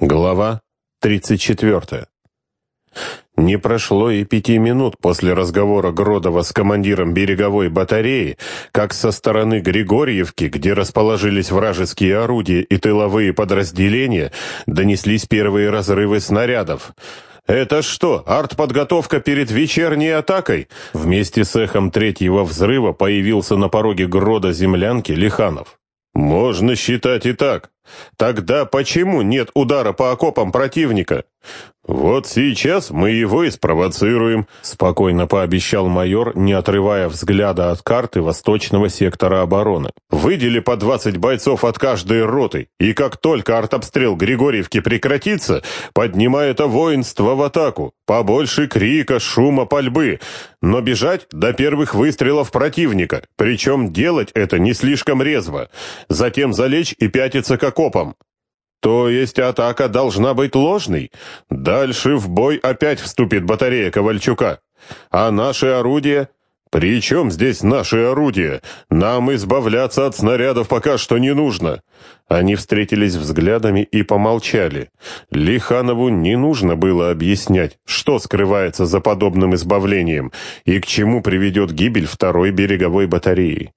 Глава 34. Не прошло и пяти минут после разговора Гродова с командиром береговой батареи, как со стороны Григорьевки, где расположились вражеские орудия и тыловые подразделения, донеслись первые разрывы снарядов. «Это что, артподготовка перед вечерней атакой?» Вместе с эхом третьего взрыва появился на пороге Грода землянки Лиханов. «Можно считать и так. Тогда почему нет удара по окопам противника? Вот сейчас мы его и спровоцируем, спокойно пообещал майор, не отрывая взгляда от карты восточного сектора обороны. Выдели по 20 бойцов от каждой роты, и как только артобстрел Григорьевки прекратится, поднимай это воинство в атаку. Побольше крика, шума, пальбы, но бежать до первых выстрелов противника, причем делать это не слишком резво. Затем залечь и пятиться как окопам. То есть атака должна быть ложной? Дальше в бой опять вступит батарея Ковальчука. А наши орудия... «При чем здесь наши орудия? Нам избавляться от снарядов пока что не нужно». Они встретились взглядами и помолчали. Лиханову не нужно было объяснять, что скрывается за подобным избавлением и к чему приведет гибель второй береговой батареи.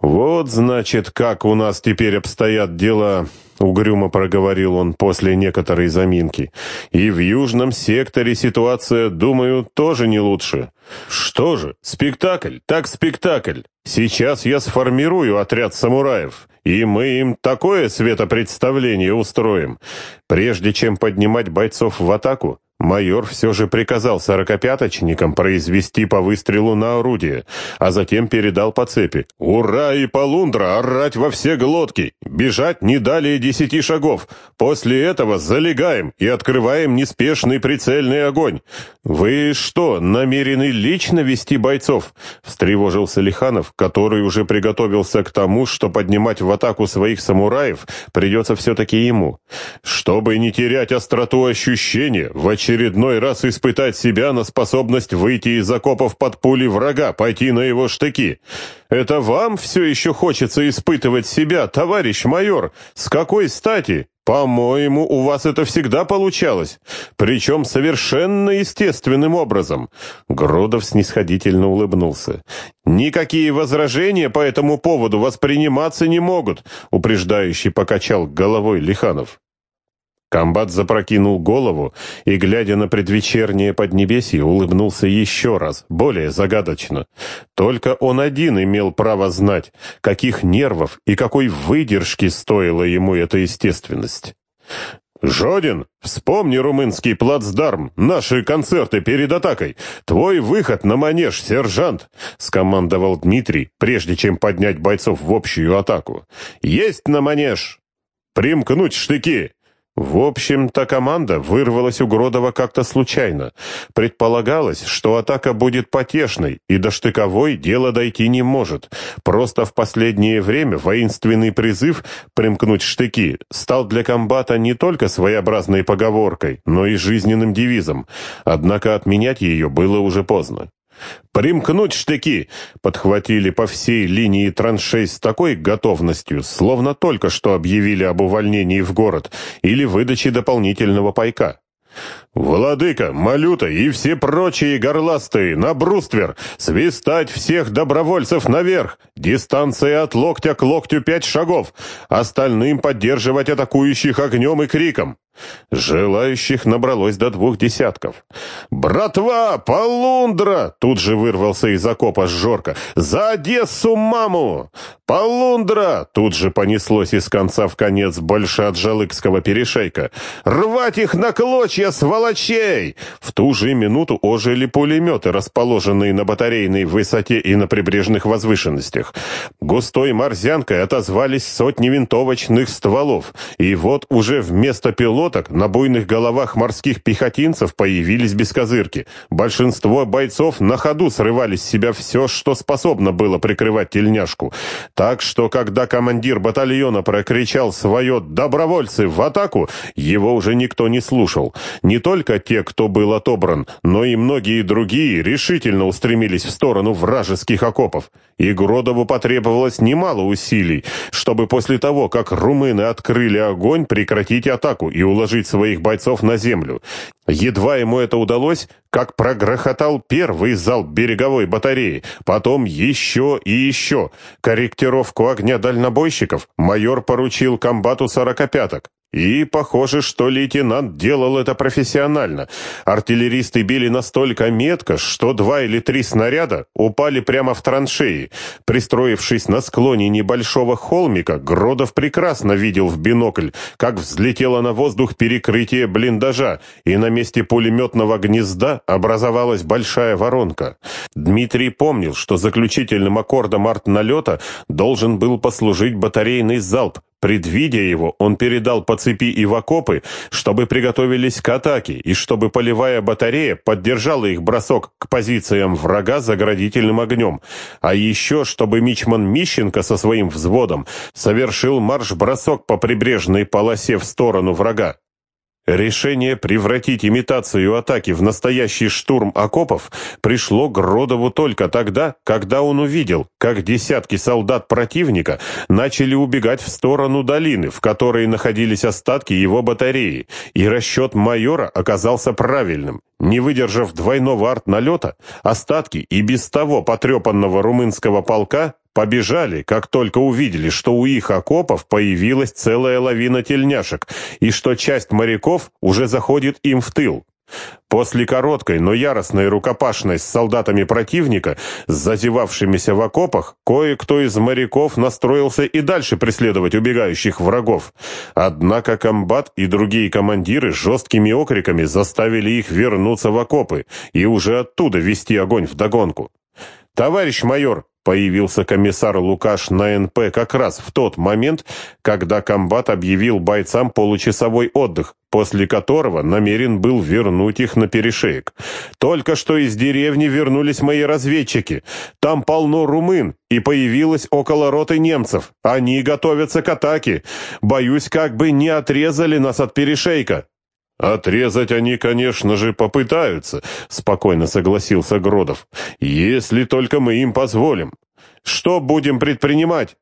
«Вот, значит, как у нас теперь обстоят дела...» — угрюмо проговорил он после некоторой заминки. «И в южном секторе ситуация, думаю, тоже не лучше. Что же, спектакль, так спектакль. Сейчас я сформирую отряд самураев, и мы им такое светопредставление устроим. Прежде чем поднимать бойцов в атаку, Майор все же приказал сорокопяточникам произвести по выстрелу на орудие, а затем передал по цепи. «Ура и полундра! Орать во все глотки! Бежать не далее десяти шагов! После этого залегаем и открываем неспешный прицельный огонь! Вы что, намерены лично вести бойцов?» — встревожился Лиханов, который уже приготовился к тому, что поднимать в атаку своих самураев придется все-таки ему. «Чтобы не терять остроту ощущения, в очередной очередной раз испытать себя на способность выйти из окопов под пули врага, пойти на его штыки. Это вам все еще хочется испытывать себя, товарищ майор? С какой стати? По-моему, у вас это всегда получалось, причем совершенно естественным образом. Гродов снисходительно улыбнулся. Никакие возражения по этому поводу восприниматься не могут, упреждающий покачал головой Лиханов. Комбат запрокинул голову и, глядя на предвечернее поднебесье, улыбнулся еще раз, более загадочно. Только он один имел право знать, каких нервов и какой выдержки стоила ему эта естественность. «Жодин, вспомни румынский плацдарм, наши концерты перед атакой. Твой выход на манеж, сержант!» — скомандовал Дмитрий, прежде чем поднять бойцов в общую атаку. «Есть на манеж! Примкнуть штыки!» В общем-то, команда вырвалась у Гродова как-то случайно. Предполагалось, что атака будет потешной, и до штыковой дело дойти не может. Просто в последнее время воинственный призыв «примкнуть штыки» стал для комбата не только своеобразной поговоркой, но и жизненным девизом. Однако отменять ее было уже поздно. «Примкнуть штыки!» подхватили по всей линии траншей с такой готовностью, словно только что объявили об увольнении в город или выдаче дополнительного пайка. «Владыка, Малюта и все прочие горластые, на бруствер! Свистать всех добровольцев наверх! Дистанция от локтя к локтю пять шагов! Остальным поддерживать атакующих огнем и криком!» Желающих набралось до двух десятков. «Братва! Полундра!» Тут же вырвался из окопа Жорка. «За Одессу, маму! Полундра!» Тут же понеслось из конца в конец больше от Жалыкского перешейка. «Рвать их на клочья, сволочей!» В ту же минуту ожили пулеметы, расположенные на батарейной высоте и на прибрежных возвышенностях. Густой морзянкой отозвались сотни винтовочных стволов. И вот уже вместо пилот лодок на буйных головах морских пехотинцев появились бескозырки. Большинство бойцов на ходу срывали с себя все, что способно было прикрывать тельняшку. Так что, когда командир батальона прокричал свое «добровольцы в атаку», его уже никто не слушал. Не то только те, кто был отобран, но и многие другие решительно устремились в сторону вражеских окопов. И Гродову потребовалось немало усилий, чтобы после того, как румыны открыли огонь, прекратить атаку и уложить своих бойцов на землю. Едва ему это удалось, как прогрохотал первый залп береговой батареи, потом еще и еще. Корректировку огня дальнобойщиков майор поручил комбату сорокопяток. И похоже, что лейтенант делал это профессионально. Артиллеристы били настолько метко, что два или три снаряда упали прямо в траншеи. Пристроившись на склоне небольшого холмика, Гродов прекрасно видел в бинокль, как взлетело на воздух перекрытие блиндажа, и на месте пулеметного гнезда образовалась большая воронка. Дмитрий помнил, что заключительным аккордом артналета должен был послужить батарейный залп, Предвидя его, он передал по цепи и в окопы, чтобы приготовились к атаке, и чтобы полевая батарея поддержала их бросок к позициям врага заградительным огнем, а еще чтобы Мичман Мищенко со своим взводом совершил марш-бросок по прибрежной полосе в сторону врага. Решение превратить имитацию атаки в настоящий штурм окопов пришло Гродову только тогда, когда он увидел, как десятки солдат противника начали убегать в сторону долины, в которой находились остатки его батареи, и расчет майора оказался правильным. Не выдержав двойного артналета, остатки и без того потрепанного румынского полка Побежали, как только увидели, что у их окопов появилась целая лавина тельняшек, и что часть моряков уже заходит им в тыл. После короткой, но яростной рукопашной с солдатами противника, с зазевавшимися в окопах, кое-кто из моряков настроился и дальше преследовать убегающих врагов. Однако комбат и другие командиры жесткими окриками заставили их вернуться в окопы и уже оттуда вести огонь вдогонку. «Товарищ майор!» Появился комиссар Лукаш на НП как раз в тот момент, когда комбат объявил бойцам получасовой отдых, после которого намерен был вернуть их на перешеек. Только что из деревни вернулись мои разведчики. Там полно румын, и появилось около роты немцев. Они готовятся к атаке. Боюсь, как бы не отрезали нас от перешейка. «Отрезать они, конечно же, попытаются», — спокойно согласился Гродов. «Если только мы им позволим. Что будем предпринимать?»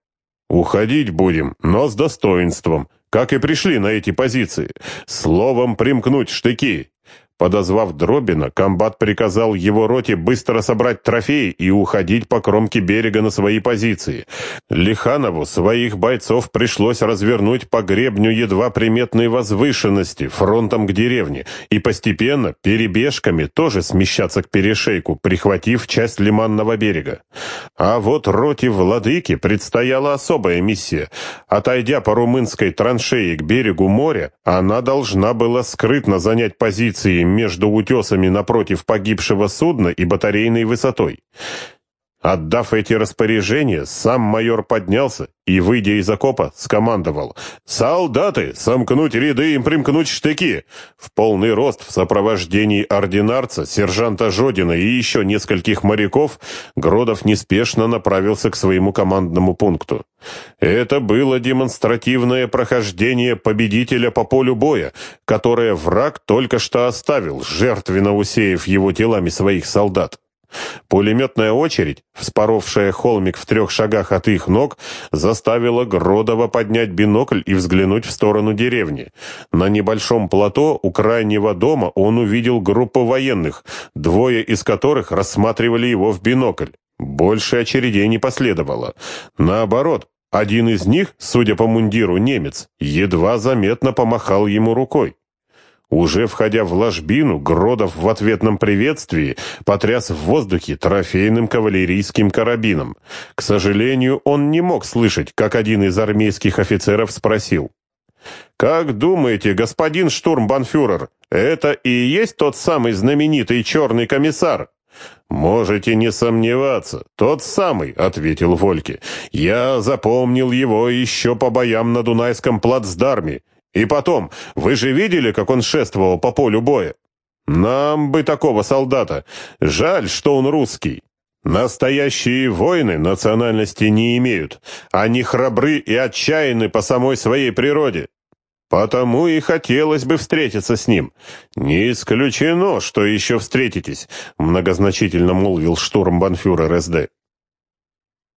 «Уходить будем, но с достоинством, как и пришли на эти позиции. Словом, примкнуть штыки. Подозвав Дробина, комбат приказал его роте быстро собрать трофеи и уходить по кромке берега на свои позиции. Лиханову своих бойцов пришлось развернуть по гребню едва приметной возвышенности, фронтом к деревне, и постепенно, перебежками, тоже смещаться к перешейку, прихватив часть лиманного берега. А вот роте владыки предстояла особая миссия. Отойдя по румынской траншеи к берегу моря, она должна была скрытно занять позиции между утесами напротив погибшего судна и батарейной высотой. Отдав эти распоряжения, сам майор поднялся и, выйдя из окопа, скомандовал «Солдаты! Сомкнуть ряды и примкнуть штыки!» В полный рост в сопровождении ординарца, сержанта Жодина и еще нескольких моряков Гродов неспешно направился к своему командному пункту. Это было демонстративное прохождение победителя по полю боя, которое враг только что оставил, жертвенно усеяв его телами своих солдат. Пулеметная очередь, вспоровшая холмик в трех шагах от их ног, заставила Гродова поднять бинокль и взглянуть в сторону деревни. На небольшом плато у крайнего дома он увидел группу военных, двое из которых рассматривали его в бинокль. Больше очередей не последовало. Наоборот, один из них, судя по мундиру немец, едва заметно помахал ему рукой. Уже входя в ложбину, Гродов в ответном приветствии потряс в воздухе трофейным кавалерийским карабином. К сожалению, он не мог слышать, как один из армейских офицеров спросил. «Как думаете, господин штурмбанфюрер, это и есть тот самый знаменитый черный комиссар?» «Можете не сомневаться, тот самый», — ответил Вольке. «Я запомнил его еще по боям на Дунайском плацдарме. И потом, вы же видели, как он шествовал по полю боя? Нам бы такого солдата. Жаль, что он русский. Настоящие воины национальности не имеют. Они храбры и отчаянны по самой своей природе. Потому и хотелось бы встретиться с ним. Не исключено, что еще встретитесь, многозначительно молвил штурмбанфюрер СД.